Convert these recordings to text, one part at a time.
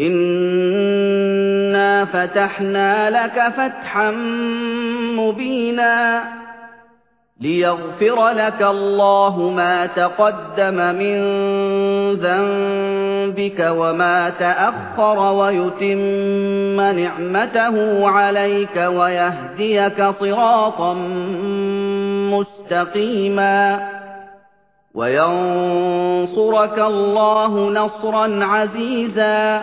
إِنَّا فَتَحْنَا لَكَ فَتْحًا مُّبِينًا لِيَغْفِرَ لَكَ اللَّهُ مَا تَقَدَّمَ مِن ذَنبِكَ وَمَا تَأَخَّرَ وَيُتِمَّ نِعْمَتَهُ عَلَيْكَ وَيَهْدِيَكَ صِرَاطًا مُّسْتَقِيمًا وَيَنصُرَكَ اللَّهُ نَصْرًا عَزِيزًا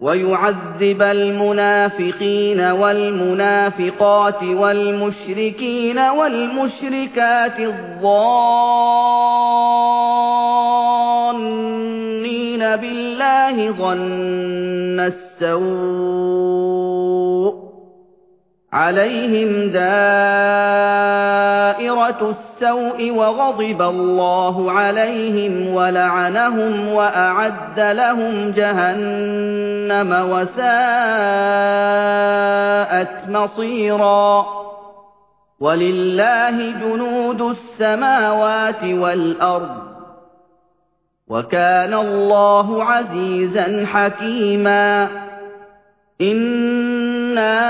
وَيُعَذِّبَ الْمُنَافِقِينَ وَالْمُنَافِقَاتِ وَالْمُشْرِكِينَ وَالْمُشْرِكَاتِ الظَّانِّينَ بِاللَّهِ ظَنَّ السَّوْءِ عَلَيْهِمْ السَّوْءِ وَغَضِبَ اللَّهُ عَلَيْهِمْ وَلَعَنَهُمْ وَأَعَدَّ لَهُمْ جَهَنَّمَ وَسَاءَتْ مَصِيرًا وَلِلَّهِ جُنُودُ السَّمَاوَاتِ وَالْأَرْضِ وَكَانَ اللَّهُ عَزِيزًا حَكِيمًا إِنَّا